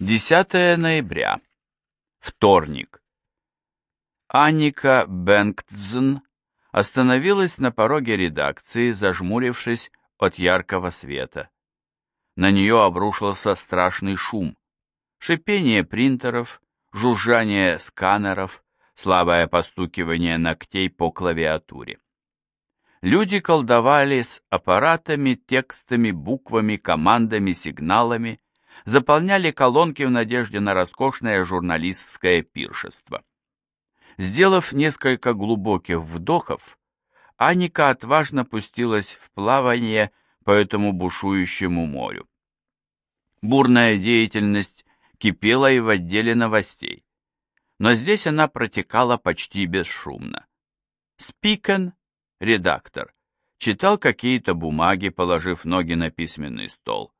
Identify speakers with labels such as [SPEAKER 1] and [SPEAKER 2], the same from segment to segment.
[SPEAKER 1] 10 ноября. Вторник. Аника Бенктзен остановилась на пороге редакции, зажмурившись от яркого света. На нее обрушился страшный шум. Шипение принтеров, жужжание сканеров, слабое постукивание ногтей по клавиатуре. Люди колдовали с аппаратами, текстами, буквами, командами, сигналами, заполняли колонки в надежде на роскошное журналистское пиршество. Сделав несколько глубоких вдохов, Аника отважно пустилась в плавание по этому бушующему морю. Бурная деятельность кипела и в отделе новостей, но здесь она протекала почти бесшумно. Спикен, редактор, читал какие-то бумаги, положив ноги на письменный стол.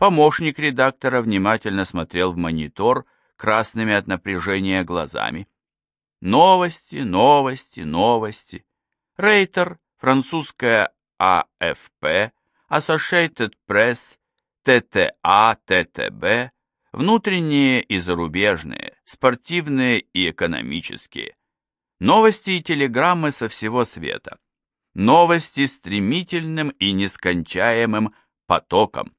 [SPEAKER 1] Помощник редактора внимательно смотрел в монитор красными от напряжения глазами. Новости, новости, новости. Рейтер, французская АФП, Associated Press, ТТА, ТТБ, внутренние и зарубежные, спортивные и экономические. Новости и телеграммы со всего света. Новости стремительным и нескончаемым потоком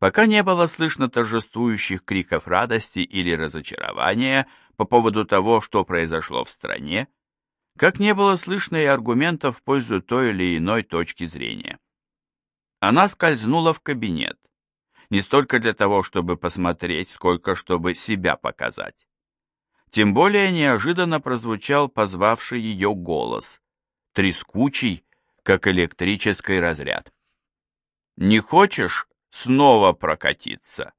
[SPEAKER 1] пока не было слышно торжествующих криков радости или разочарования по поводу того, что произошло в стране, как не было слышно и аргументов в пользу той или иной точки зрения. Она скользнула в кабинет, не столько для того, чтобы посмотреть, сколько чтобы себя показать. Тем более неожиданно прозвучал позвавший ее голос, трескучий, как электрический разряд. «Не хочешь снова прокатиться.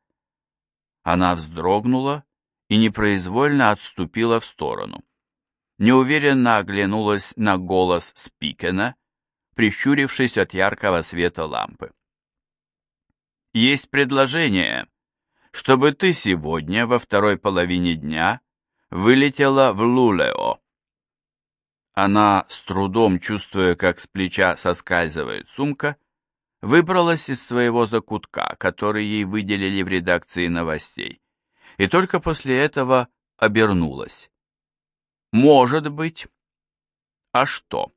[SPEAKER 1] Она вздрогнула и непроизвольно отступила в сторону. Неуверенно оглянулась на голос Спикена, прищурившись от яркого света лампы. «Есть предложение, чтобы ты сегодня во второй половине дня вылетела в Лулео». Она, с трудом чувствуя, как с плеча соскальзывает сумка, выбралась из своего закутка, который ей выделили в редакции новостей, и только после этого обернулась. Может быть. А что?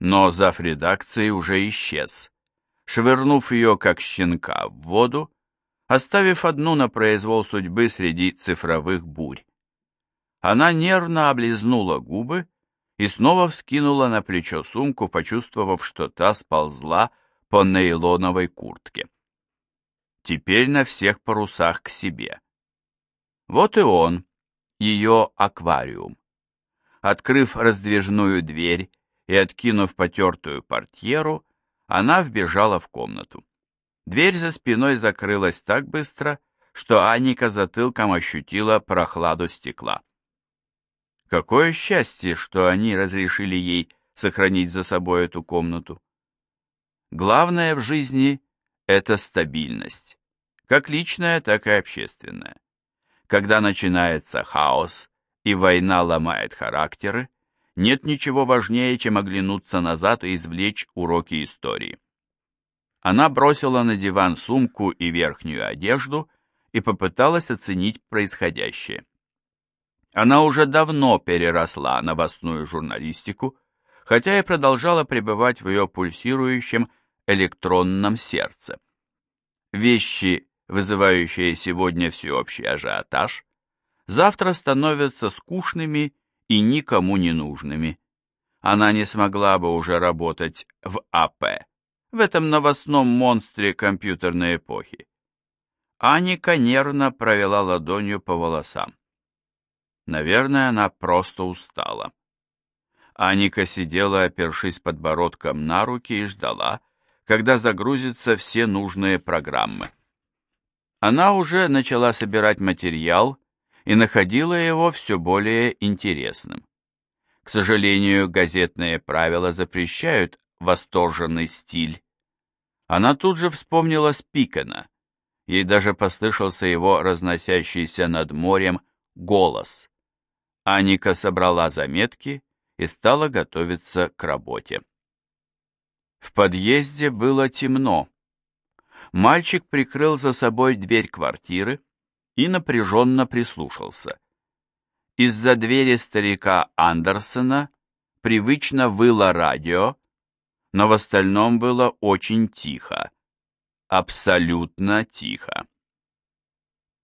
[SPEAKER 1] Но зав. редакции уже исчез, швырнув ее, как щенка, в воду, оставив одну на произвол судьбы среди цифровых бурь. Она нервно облизнула губы и снова вскинула на плечо сумку, почувствовав, что та сползла по нейлоновой куртке. Теперь на всех парусах к себе. Вот и он, ее аквариум. Открыв раздвижную дверь и откинув потертую портьеру, она вбежала в комнату. Дверь за спиной закрылась так быстро, что Аника затылком ощутила прохладу стекла. Какое счастье, что они разрешили ей сохранить за собой эту комнату. Главное в жизни – это стабильность, как личная, так и общественная. Когда начинается хаос и война ломает характеры, нет ничего важнее, чем оглянуться назад и извлечь уроки истории. Она бросила на диван сумку и верхнюю одежду и попыталась оценить происходящее. Она уже давно переросла новостную журналистику, хотя и продолжала пребывать в ее пульсирующем электронном сердце. Вещи, вызывающие сегодня всеобщий ажиотаж, завтра становятся скучными и никому не нужными. Она не смогла бы уже работать в АП, в этом новостном монстре компьютерной эпохи. Аника нервно провела ладонью по волосам. Наверное, она просто устала. Аника сидела, опершись подбородком на руки, и ждала, когда загрузятся все нужные программы. Она уже начала собирать материал и находила его все более интересным. К сожалению, газетные правила запрещают восторженный стиль. Она тут же вспомнила Спикена. Ей даже послышался его разносящийся над морем голос. Аника собрала заметки и стала готовиться к работе. В подъезде было темно. Мальчик прикрыл за собой дверь квартиры и напряженно прислушался. Из-за двери старика Андерсона привычно выло радио, но в остальном было очень тихо. Абсолютно тихо.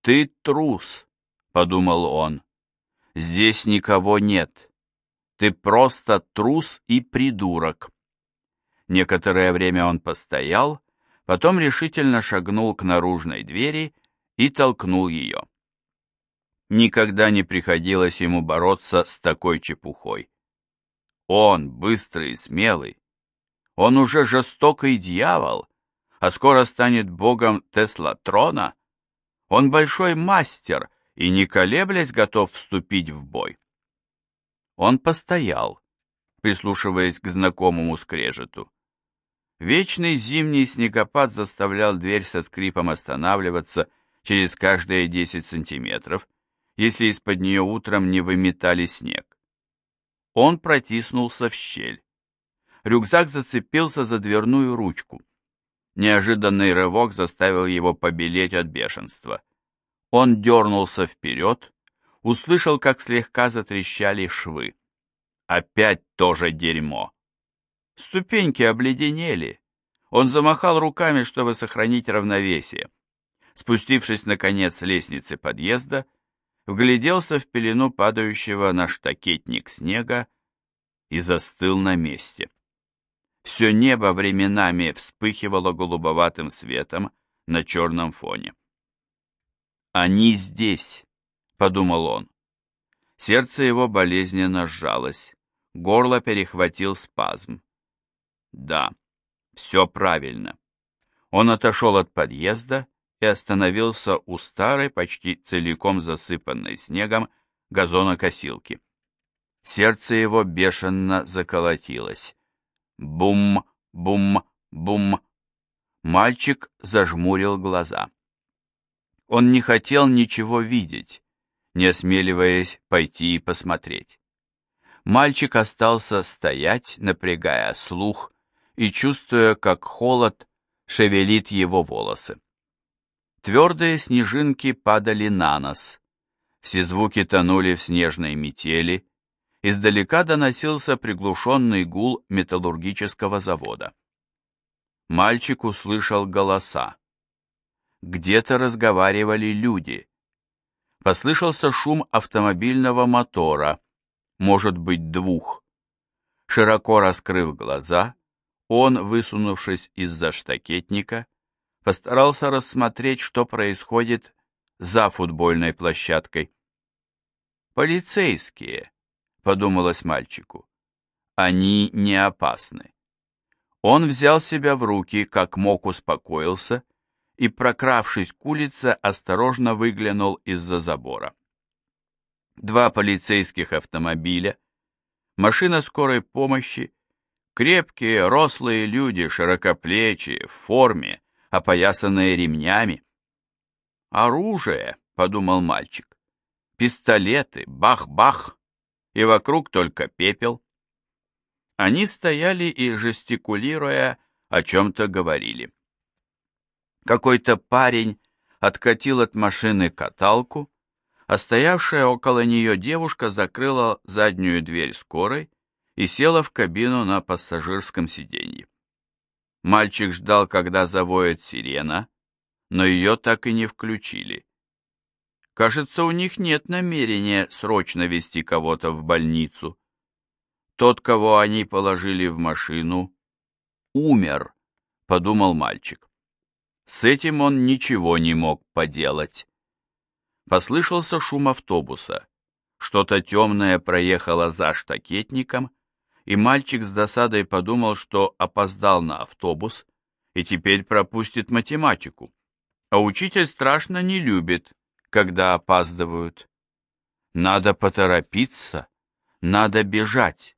[SPEAKER 1] «Ты трус», — подумал он. «Здесь никого нет. Ты просто трус и придурок». Некоторое время он постоял, потом решительно шагнул к наружной двери и толкнул ее. Никогда не приходилось ему бороться с такой чепухой. Он, быстрый и смелый, он уже жестокий дьявол, а скоро станет богом Тесла-трона. Он большой мастер и, не колеблясь, готов вступить в бой. Он постоял, прислушиваясь к знакомому скрежету. Вечный зимний снегопад заставлял дверь со скрипом останавливаться через каждые 10 сантиметров, если из-под нее утром не выметали снег. Он протиснулся в щель. Рюкзак зацепился за дверную ручку. Неожиданный рывок заставил его побелеть от бешенства. Он дернулся вперед, услышал, как слегка затрещали швы. Опять тоже дерьмо. Ступеньки обледенели. Он замахал руками, чтобы сохранить равновесие. Спустившись, наконец, с лестницы подъезда, вгляделся в пелену падающего на штакетник снега и застыл на месте. Все небо временами вспыхивало голубоватым светом на черном фоне. «Они здесь», — подумал он. Сердце его болезненно сжалось, горло перехватил спазм. Да, все правильно. Он отошел от подъезда и остановился у старой, почти целиком засыпанной снегом, газонокосилки. Сердце его бешено заколотилось. Бум, бум, бум. Мальчик зажмурил глаза. Он не хотел ничего видеть, не осмеливаясь пойти и посмотреть. Мальчик остался стоять, напрягая слух, и чувствуя, как холод шевелит его волосы. Твердые снежинки падали на нос. Все звуки тонули в снежной метели. Издалека доносился приглушенный гул металлургического завода. Мальчик услышал голоса. Где-то разговаривали люди. Послышался шум автомобильного мотора, может быть, двух. Широко раскрыв глаза, он, высунувшись из-за штакетника, постарался рассмотреть, что происходит за футбольной площадкой. «Полицейские», — подумалось мальчику, — «они не опасны». Он взял себя в руки, как мог успокоился, и, прокравшись к улице, осторожно выглянул из-за забора. Два полицейских автомобиля, машина скорой помощи Крепкие, рослые люди, широкоплечие, в форме, опоясанные ремнями. «Оружие», — подумал мальчик, — «пистолеты, бах-бах, и вокруг только пепел». Они стояли и, жестикулируя, о чем-то говорили. Какой-то парень откатил от машины каталку, а стоявшая около нее девушка закрыла заднюю дверь скорой и села в кабину на пассажирском сиденье. Мальчик ждал, когда завоет сирена, но ее так и не включили. Кажется, у них нет намерения срочно везти кого-то в больницу. Тот, кого они положили в машину, умер, подумал мальчик. С этим он ничего не мог поделать. Послышался шум автобуса. Что-то темное проехало за штакетником, и мальчик с досадой подумал, что опоздал на автобус и теперь пропустит математику. А учитель страшно не любит, когда опаздывают. Надо поторопиться, надо бежать.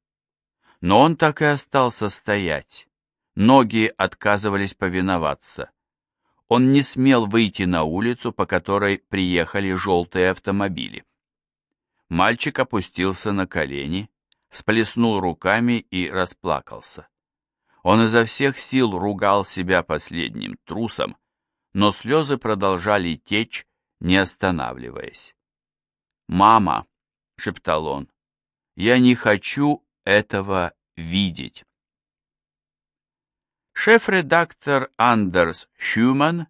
[SPEAKER 1] Но он так и остался стоять. Ноги отказывались повиноваться. Он не смел выйти на улицу, по которой приехали желтые автомобили. Мальчик опустился на колени, сплеснул руками и расплакался. Он изо всех сил ругал себя последним трусом, но слезы продолжали течь, не останавливаясь. «Мама!» — шептал он. «Я не хочу этого видеть». Шеф-редактор Андерс Шуман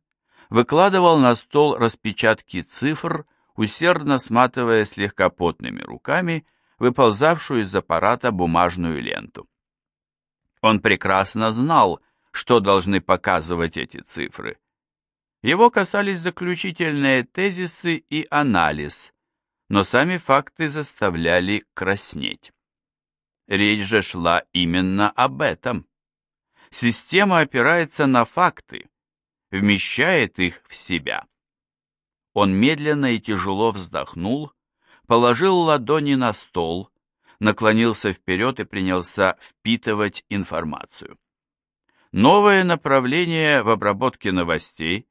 [SPEAKER 1] выкладывал на стол распечатки цифр, усердно сматывая слегка потными руками выползавшую из аппарата бумажную ленту. Он прекрасно знал, что должны показывать эти цифры. Его касались заключительные тезисы и анализ, но сами факты заставляли краснеть. Речь же шла именно об этом. Система опирается на факты, вмещает их в себя. Он медленно и тяжело вздохнул, положил ладони на стол, наклонился вперед и принялся впитывать информацию. Новые направления в обработке новостей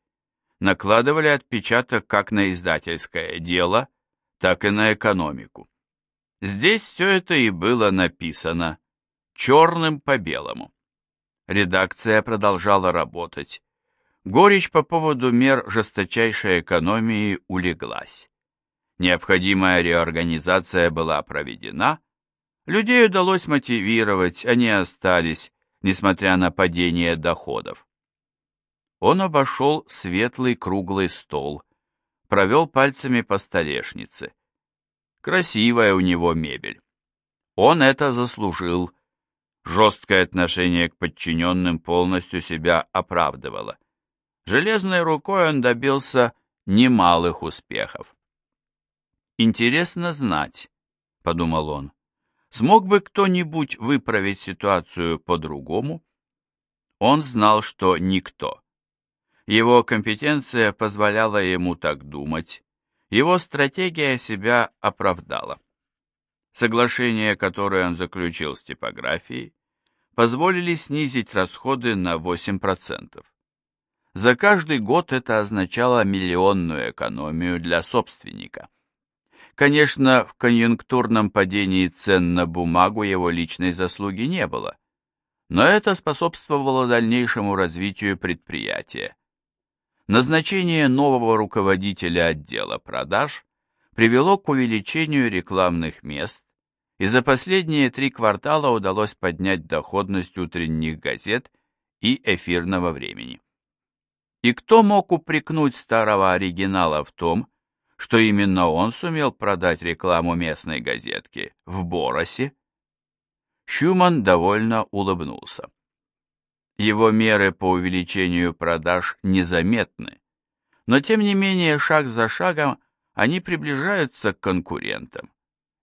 [SPEAKER 1] накладывали отпечаток как на издательское дело, так и на экономику. Здесь все это и было написано, черным по белому. Редакция продолжала работать. Горечь по поводу мер жесточайшей экономии улеглась. Необходимая реорганизация была проведена, людей удалось мотивировать, они остались, несмотря на падение доходов. Он обошел светлый круглый стол, провел пальцами по столешнице. Красивая у него мебель. Он это заслужил, Жесткое отношение к подчиненным полностью себя оправдывало. Железной рукой он добился немалых успехов. «Интересно знать», — подумал он, — «смог бы кто-нибудь выправить ситуацию по-другому?» Он знал, что никто. Его компетенция позволяла ему так думать, его стратегия себя оправдала. Соглашения, которые он заключил с типографией, позволили снизить расходы на 8%. За каждый год это означало миллионную экономию для собственника. Конечно, в конъюнктурном падении цен на бумагу его личной заслуги не было, но это способствовало дальнейшему развитию предприятия. Назначение нового руководителя отдела продаж привело к увеличению рекламных мест, и за последние три квартала удалось поднять доходность утренних газет и эфирного времени. И кто мог упрекнуть старого оригинала в том, что именно он сумел продать рекламу местной газетки в Боросе? Шуман довольно улыбнулся. Его меры по увеличению продаж незаметны, но тем не менее шаг за шагом они приближаются к конкурентам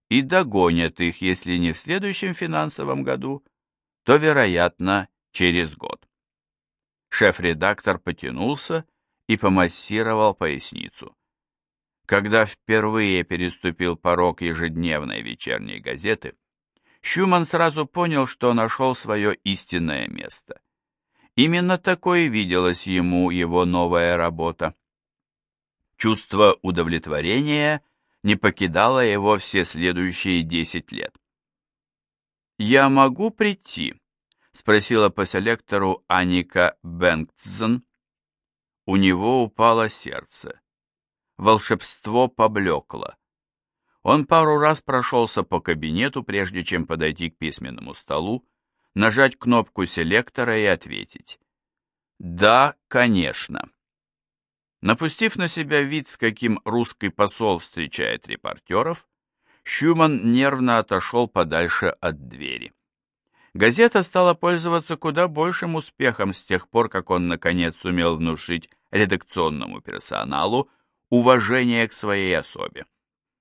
[SPEAKER 1] и догонят их, если не в следующем финансовом году, то, вероятно, через год. Шеф-редактор потянулся и помассировал поясницу. Когда впервые переступил порог ежедневной вечерней газеты, Щуман сразу понял, что нашел свое истинное место. Именно такое виделась ему его новая работа. Чувство удовлетворения не покидало его все следующие десять лет. «Я могу прийти?» — спросила по селектору Аника Бэнксен. У него упало сердце. Волшебство поблекло. Он пару раз прошелся по кабинету, прежде чем подойти к письменному столу, нажать кнопку селектора и ответить. «Да, конечно». Напустив на себя вид, с каким русский посол встречает репортеров, Щуман нервно отошел подальше от двери. Газета стала пользоваться куда большим успехом с тех пор, как он, наконец, сумел внушить редакционному персоналу уважение к своей особе,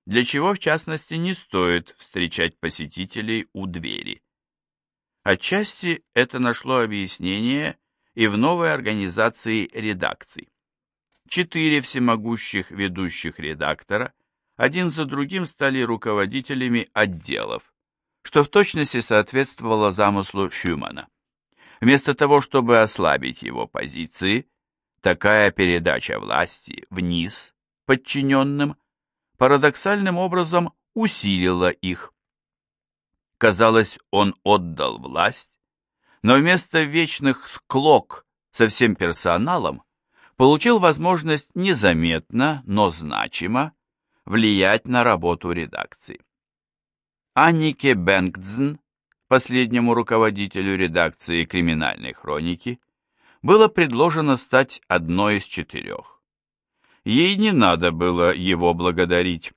[SPEAKER 1] для чего, в частности, не стоит встречать посетителей у двери. Отчасти это нашло объяснение и в новой организации редакций четыре всемогущих ведущих редактора один за другим стали руководителями отделов, что в точности соответствовало замыслу Шумана. Вместо того, чтобы ослабить его позиции, такая передача власти вниз, подчиненным, парадоксальным образом усилила их. Казалось, он отдал власть, но вместо вечных склок со всем персоналом получил возможность незаметно, но значимо влиять на работу редакции. Аннике Бенгдзен, последнему руководителю редакции «Криминальной хроники», было предложено стать одной из четырех. Ей не надо было его благодарить.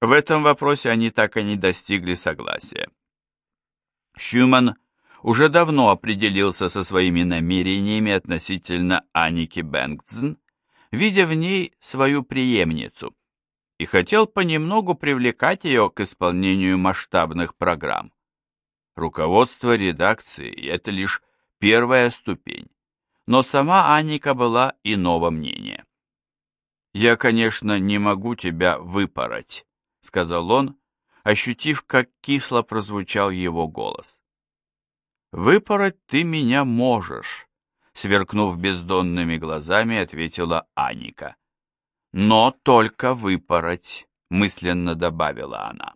[SPEAKER 1] В этом вопросе они так и не достигли согласия. Шуман уже давно определился со своими намерениями относительно Аники Бенгтсен, видя в ней свою преемницу, и хотел понемногу привлекать ее к исполнению масштабных программ. Руководство редакции – это лишь первая ступень, но сама Аника была иного мнения. «Я, конечно, не могу тебя выпороть», — сказал он, ощутив, как кисло прозвучал его голос. «Выпороть ты меня можешь», — сверкнув бездонными глазами, ответила Аника. «Но только выпороть», — мысленно добавила она.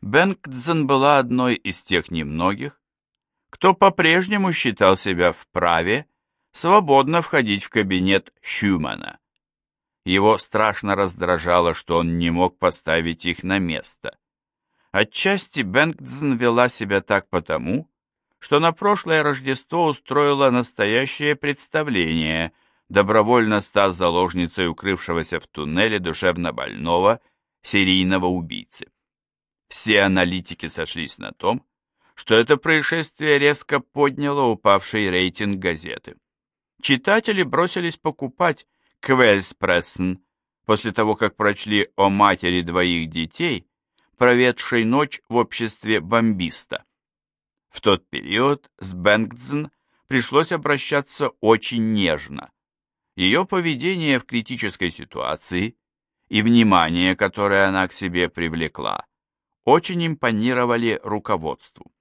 [SPEAKER 1] Бенгтзен была одной из тех немногих, кто по-прежнему считал себя вправе свободно входить в кабинет Шумана. Его страшно раздражало, что он не мог поставить их на место. Отчасти Бенгтзен вела себя так потому, что на прошлое Рождество устроила настоящее представление, добровольно став заложницей укрывшегося в туннеле душевно больного серийного убийцы. Все аналитики сошлись на том, что это происшествие резко подняло упавший рейтинг газеты. Читатели бросились покупать Квельспрессен после того, как прочли о матери двоих детей, проведшей ночь в обществе бомбиста. В тот период с Бенгдзен пришлось обращаться очень нежно. Ее поведение в критической ситуации и внимание, которое она к себе привлекла, очень импонировали руководству.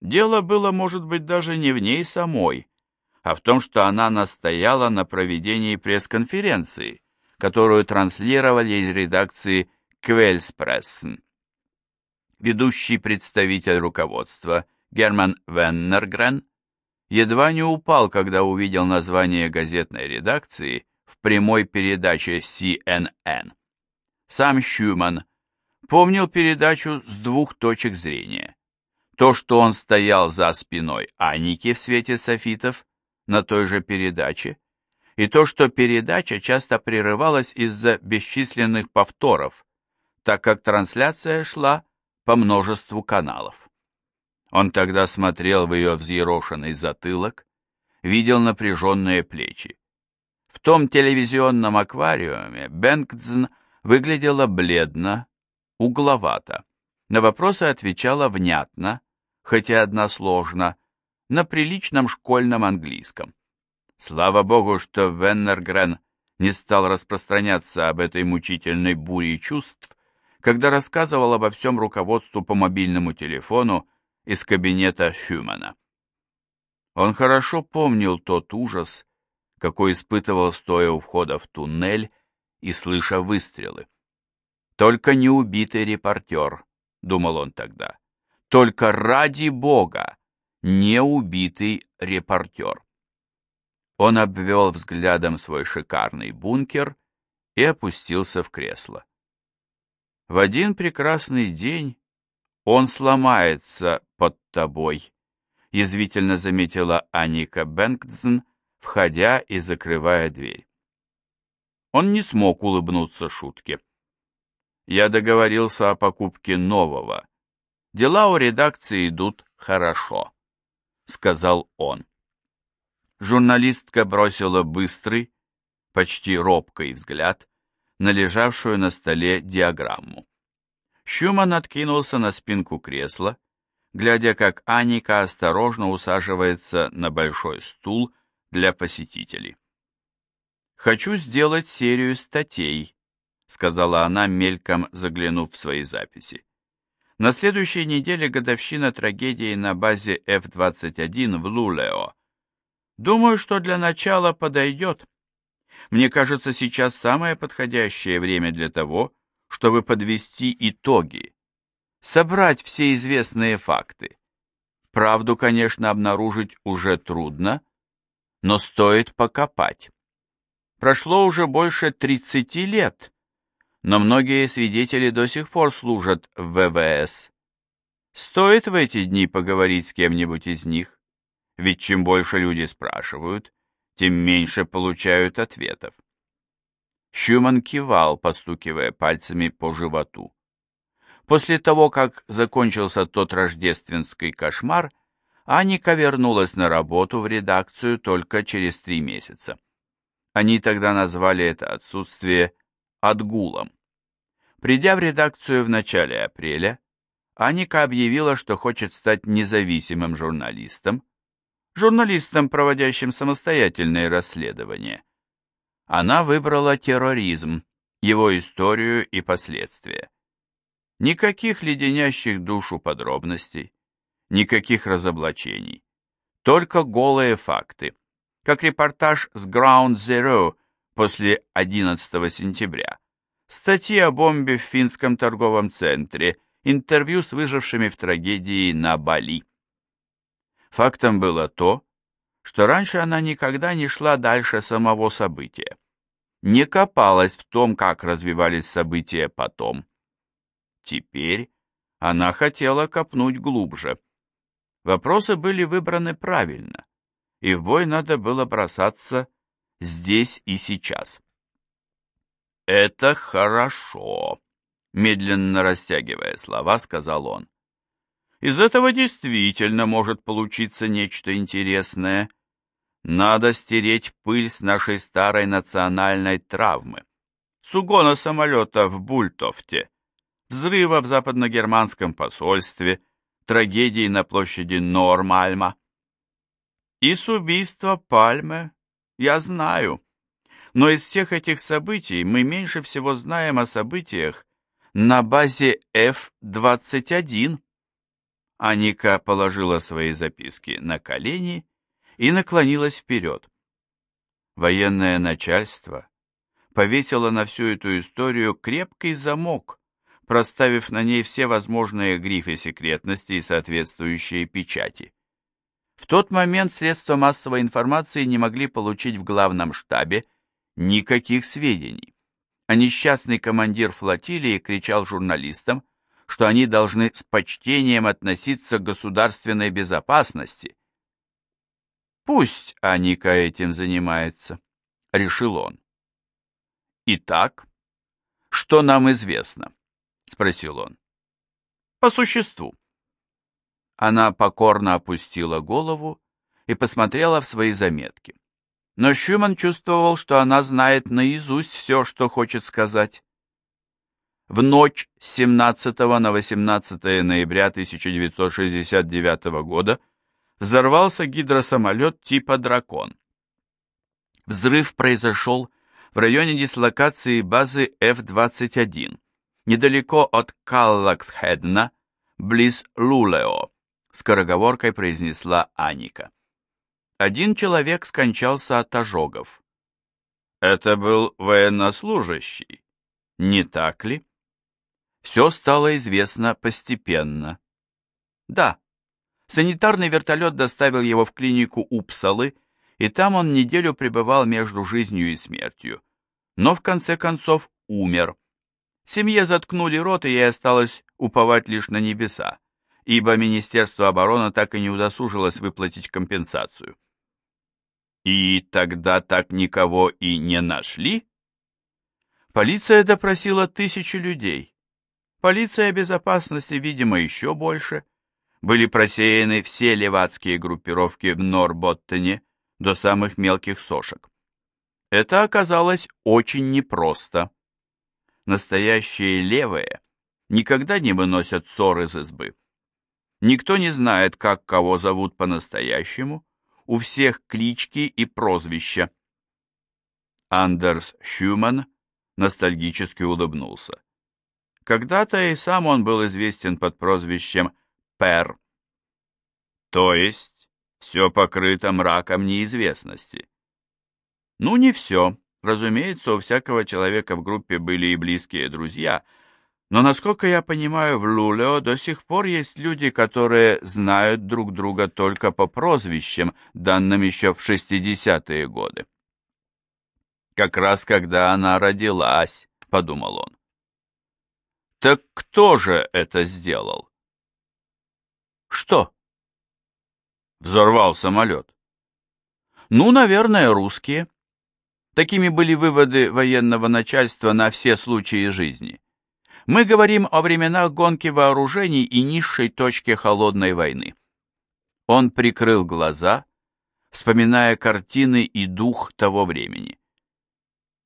[SPEAKER 1] Дело было, может быть, даже не в ней самой, а в том, что она настояла на проведении пресс-конференции, которую транслировали из редакции Квельспрессен. Ведущий представитель руководства Герман Веннергрен едва не упал, когда увидел название газетной редакции в прямой передаче CNN. Сам Щуман помнил передачу с двух точек зрения. То, что он стоял за спиной Аники в свете софитов, на той же передаче, и то, что передача часто прерывалась из-за бесчисленных повторов, так как трансляция шла по множеству каналов. Он тогда смотрел в ее взъерошенный затылок, видел напряженные плечи. В том телевизионном аквариуме Бенгтзн выглядела бледно, угловато. На вопросы отвечала внятно, хотя односложно, на приличном школьном английском. Слава богу, что Веннергрен не стал распространяться об этой мучительной буре чувств, когда рассказывал обо всем руководству по мобильному телефону из кабинета Шумана. Он хорошо помнил тот ужас, какой испытывал, стоя у входа в туннель и слыша выстрелы. «Только не убитый репортер», — думал он тогда. «Только ради Бога неубитый репортер. Он обвел взглядом свой шикарный бункер и опустился в кресло. В один прекрасный день он сломается под тобой, язвительно заметила Аника Бенктзен, входя и закрывая дверь. Он не смог улыбнуться шутке. Я договорился о покупке нового. Дела у редакции идут хорошо. — сказал он. Журналистка бросила быстрый, почти робкий взгляд на лежавшую на столе диаграмму. Щуман откинулся на спинку кресла, глядя, как Аника осторожно усаживается на большой стул для посетителей. «Хочу сделать серию статей», — сказала она, мельком заглянув в свои записи. На следующей неделе годовщина трагедии на базе F-21 в Лулео. Думаю, что для начала подойдет. Мне кажется, сейчас самое подходящее время для того, чтобы подвести итоги, собрать все известные факты. Правду, конечно, обнаружить уже трудно, но стоит покопать. Прошло уже больше 30 лет, но многие свидетели до сих пор служат в ВВС. Стоит в эти дни поговорить с кем-нибудь из них, ведь чем больше люди спрашивают, тем меньше получают ответов. Щуман кивал, постукивая пальцами по животу. После того, как закончился тот рождественский кошмар, Аника вернулась на работу в редакцию только через три месяца. Они тогда назвали это отсутствие отгулом. Придя в редакцию в начале апреля, Аника объявила, что хочет стать независимым журналистом, журналистом, проводящим самостоятельные расследования. Она выбрала терроризм, его историю и последствия. Никаких леденящих душу подробностей, никаких разоблачений, только голые факты, как репортаж с Ground Zero после 11 сентября, статьи о бомбе в финском торговом центре, интервью с выжившими в трагедии на Бали. Фактом было то, что раньше она никогда не шла дальше самого события, не копалась в том, как развивались события потом. Теперь она хотела копнуть глубже. Вопросы были выбраны правильно, и в бой надо было бросаться здесь и сейчас. «Это хорошо», — медленно растягивая слова, сказал он. «Из этого действительно может получиться нечто интересное. Надо стереть пыль с нашей старой национальной травмы. С угона самолета в Бультофте, взрыва в западногерманском посольстве, трагедии на площади Нормальма. И с убийства Пальме я знаю. Но из всех этих событий мы меньше всего знаем о событиях на базе F-21. Аника положила свои записки на колени и наклонилась вперед. Военное начальство повесило на всю эту историю крепкий замок, проставив на ней все возможные грифы секретности и соответствующие печати. В тот момент средства массовой информации не могли получить в главном штабе никаких сведений, а несчастный командир флотилии кричал журналистам, что они должны с почтением относиться к государственной безопасности. «Пусть Аника этим занимается», — решил он. «Итак, что нам известно?» — спросил он. «По существу». Она покорно опустила голову и посмотрела в свои заметки. Но Шуман чувствовал, что она знает наизусть все, что хочет сказать. В ночь с 17 на 18 ноября 1969 года взорвался гидросамолет типа «Дракон». Взрыв произошел в районе дислокации базы F-21 недалеко от Каллаксхедна, близ Лулео, скороговоркой произнесла Аника. Один человек скончался от ожогов. Это был военнослужащий, не так ли? Все стало известно постепенно. Да, санитарный вертолет доставил его в клинику Упсалы, и там он неделю пребывал между жизнью и смертью, но в конце концов умер. Семье заткнули рот, и ей осталось уповать лишь на небеса, ибо Министерство обороны так и не удосужилось выплатить компенсацию. И тогда так никого и не нашли? Полиция допросила тысячу людей. Полиция безопасности, видимо, еще больше. Были просеяны все левацкие группировки в Норботтене до самых мелких сошек. Это оказалось очень непросто настоящие левые никогда не выносят ссор из избы. Никто не знает, как кого зовут по-настоящему, у всех клички и прозвища. Андерс Шуман ностальгически улыбнулся. Когда-то и сам он был известен под прозвищем Пер. То есть все покрыто мраком неизвестности. Ну, не все. Разумеется, у всякого человека в группе были и близкие друзья, но, насколько я понимаю, в Лулео до сих пор есть люди, которые знают друг друга только по прозвищам, данным еще в 60-е годы. как раз когда она родилась, подумал он. Так кто же это сделал? Что? Взорвал самолет. Ну, наверное, русские. Такими были выводы военного начальства на все случаи жизни. Мы говорим о временах гонки вооружений и низшей точке холодной войны. Он прикрыл глаза, вспоминая картины и дух того времени.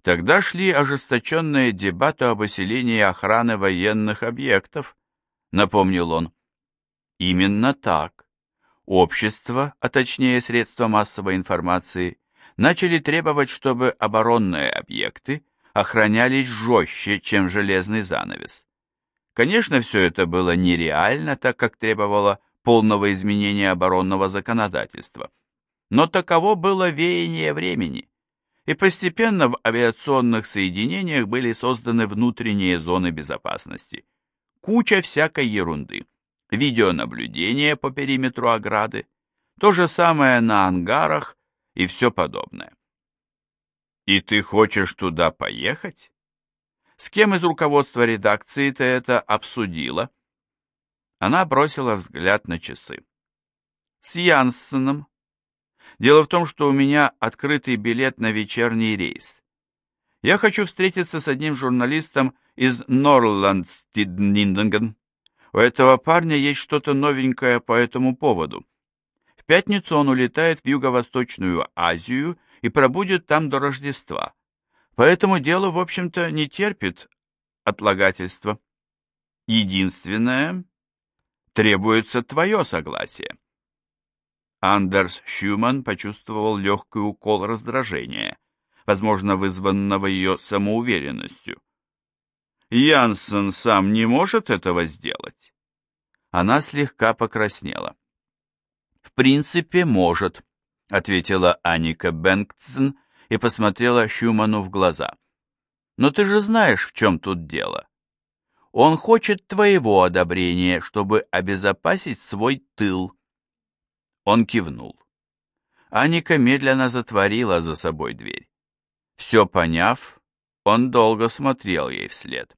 [SPEAKER 1] Тогда шли ожесточенные дебаты об усилении охраны военных объектов, напомнил он. Именно так. Общество, а точнее средства массовой информации, начали требовать, чтобы оборонные объекты охранялись жестче, чем железный занавес. Конечно, все это было нереально, так как требовало полного изменения оборонного законодательства. Но таково было веяние времени, и постепенно в авиационных соединениях были созданы внутренние зоны безопасности. Куча всякой ерунды. Видеонаблюдение по периметру ограды, то же самое на ангарах и все подобное. И ты хочешь туда поехать? С кем из руководства редакции ты это обсудила? Она бросила взгляд на часы. С Янсеном. Дело в том, что у меня открытый билет на вечерний рейс. Я хочу встретиться с одним журналистом из Норландстиднинденген. У этого парня есть что-то новенькое по этому поводу. В пятницу он улетает в Юго-Восточную Азию и пробудет там до Рождества. Поэтому дело, в общем-то, не терпит отлагательства. Единственное, требуется твое согласие. Андерс Шуман почувствовал легкий укол раздражения, возможно, вызванного ее самоуверенностью. Янсен сам не может этого сделать. Она слегка покраснела. В принципе, может, — ответила Аника Бенгтсен и посмотрела Шуману в глаза. «Но ты же знаешь, в чем тут дело. Он хочет твоего одобрения, чтобы обезопасить свой тыл». Он кивнул. Аника медленно затворила за собой дверь. Все поняв, он долго смотрел ей вслед.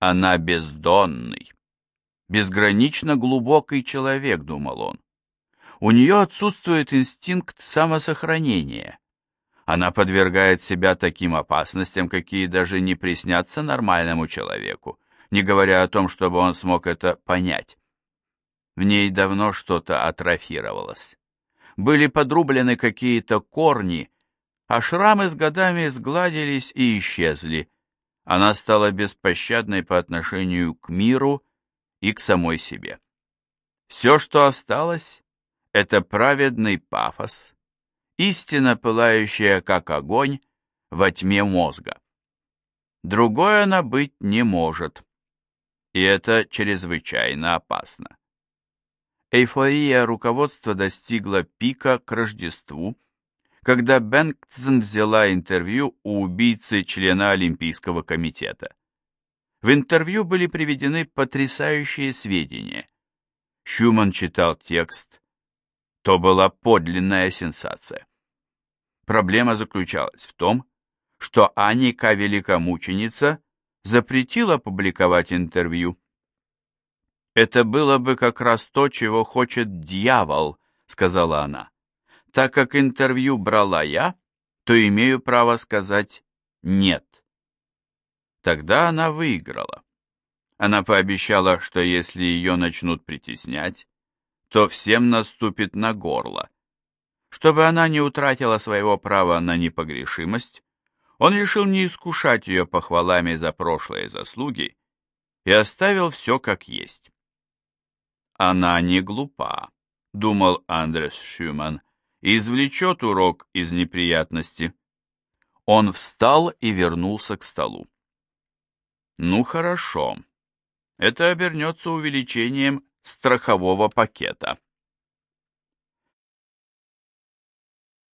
[SPEAKER 1] Она бездонный, безгранично глубокий человек, думал он. У нее отсутствует инстинкт самосохранения. Она подвергает себя таким опасностям, какие даже не приснятся нормальному человеку, не говоря о том, чтобы он смог это понять. В ней давно что-то атрофировалось. Были подрублены какие-то корни, а шрамы с годами сгладились и исчезли. Она стала беспощадной по отношению к миру и к самой себе. Все, что осталось, это праведный пафос, истина, пылающая как огонь во тьме мозга. Другой она быть не может, и это чрезвычайно опасно. Эйфория руководства достигла пика к Рождеству, когда Бэнксен взяла интервью у убийцы члена Олимпийского комитета. В интервью были приведены потрясающие сведения. Шуман читал текст, то была подлинная сенсация. Проблема заключалась в том, что Аника Великомученица запретила публиковать интервью. «Это было бы как раз то, чего хочет дьявол», — сказала она. «Так как интервью брала я, то имею право сказать «нет». Тогда она выиграла. Она пообещала, что если ее начнут притеснять, то всем наступит на горло. Чтобы она не утратила своего права на непогрешимость, он решил не искушать ее похвалами за прошлые заслуги и оставил все как есть. «Она не глупа», — думал Андрес Шюман, — «и извлечет урок из неприятности». Он встал и вернулся к столу. «Ну хорошо. Это обернется увеличением страхового пакета.